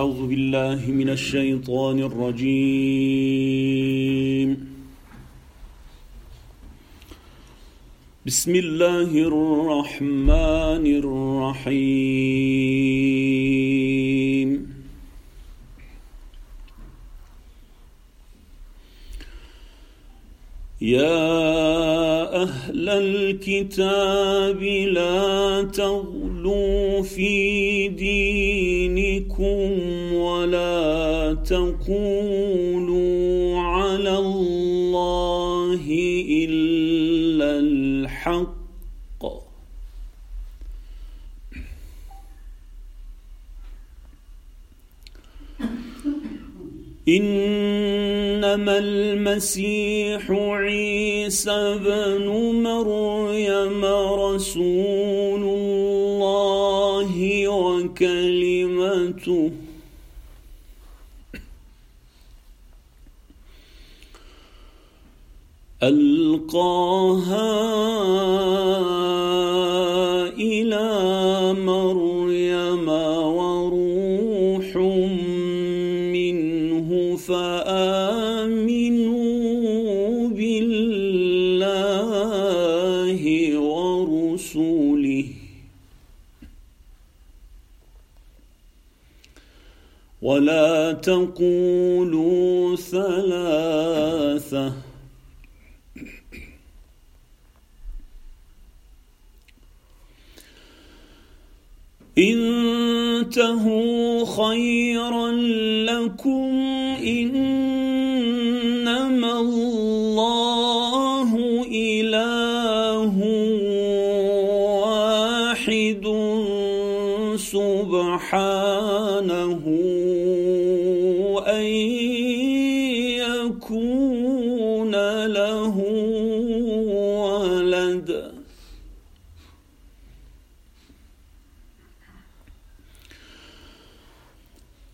أعوذ بالله من الشيطان الرجيم. بسم الله الرحمن الرحيم. يا أهل الكتاب لا تغلوا في دينكم. تقولوا على الله إلا الحق. إنما المسيح عيسى بن مريم رسول الله وكلمته. ألقاها إلى مريم وروح منه فآمنوا بالله ورسله. ولا تقولوا ثلاثة. انتهوا خيرا لكم إنما الله إله واحد سبحانه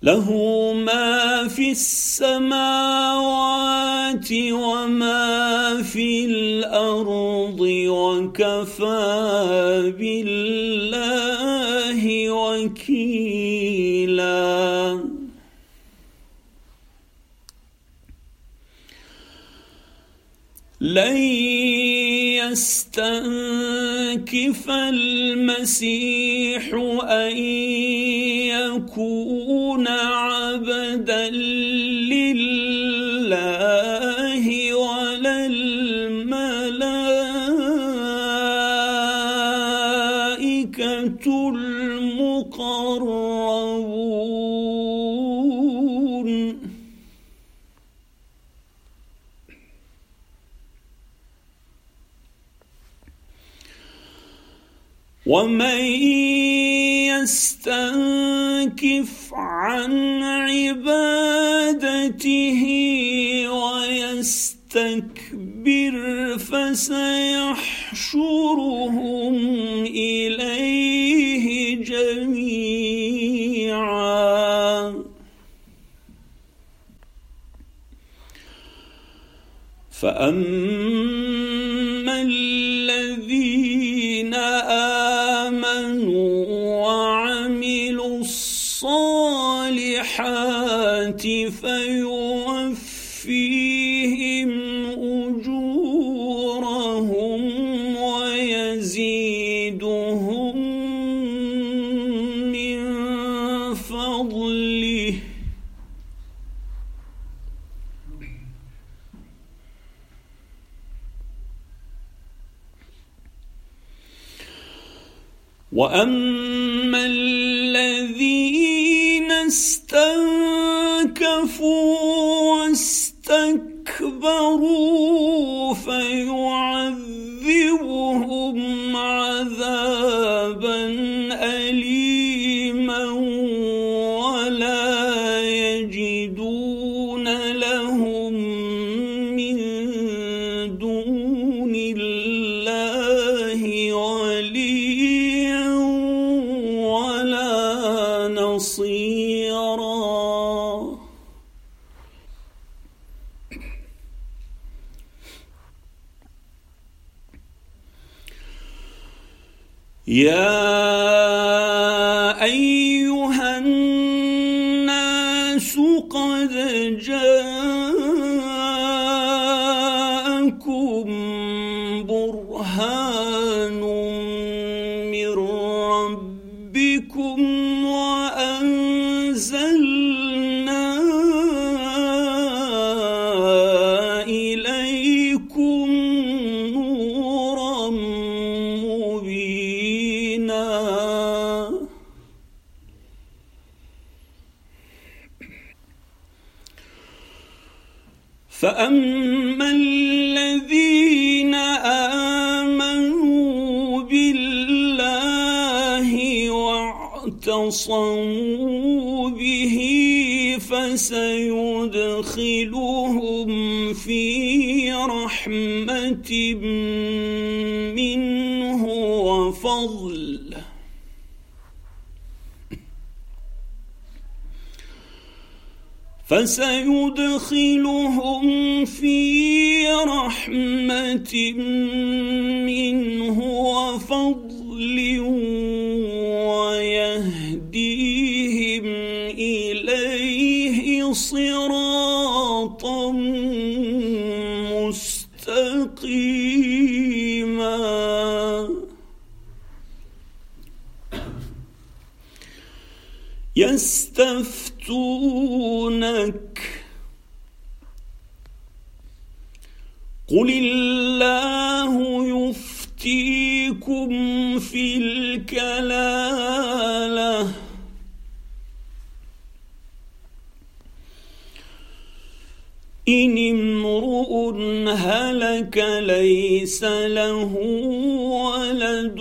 له ما في السماوات وما في الأرض وكفى بالله وكيلا. لن يستنكف المسيح أن يكون عبدا لله. ومن يستنكف عن عبادته ويستكبر فسيحشرهم إليه جميعا. فأما واما الذين استنكفوا واستكبروا فيعذبهم يا أيها الناس قد جاءكم برهان من ربكم وأنزلنا فأما الذين آمنوا بالله واعتصموا به فسيدخلهم في رحمة منه وفضل فسيدخلهم في رحمة منه وفضل ويهديهم إليه صراطا مستقيما. يستفتونك قل الله يفتيكم في الكلالة. إن امرؤ هلك ليس له ولد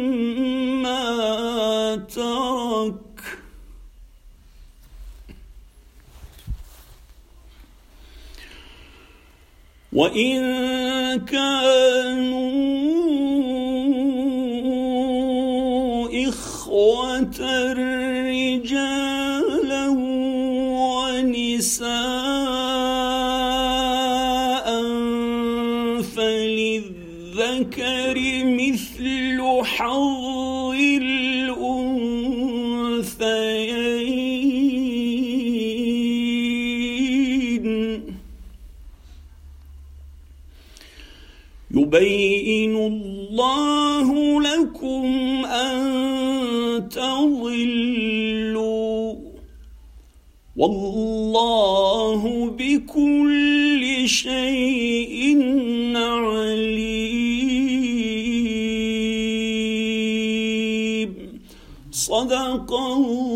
وإن كانوا إخوة رجالا ونساء فللذكر مثل حظ يبين الله لكم أن تضلوا والله بكل شيء عليم. صدق الله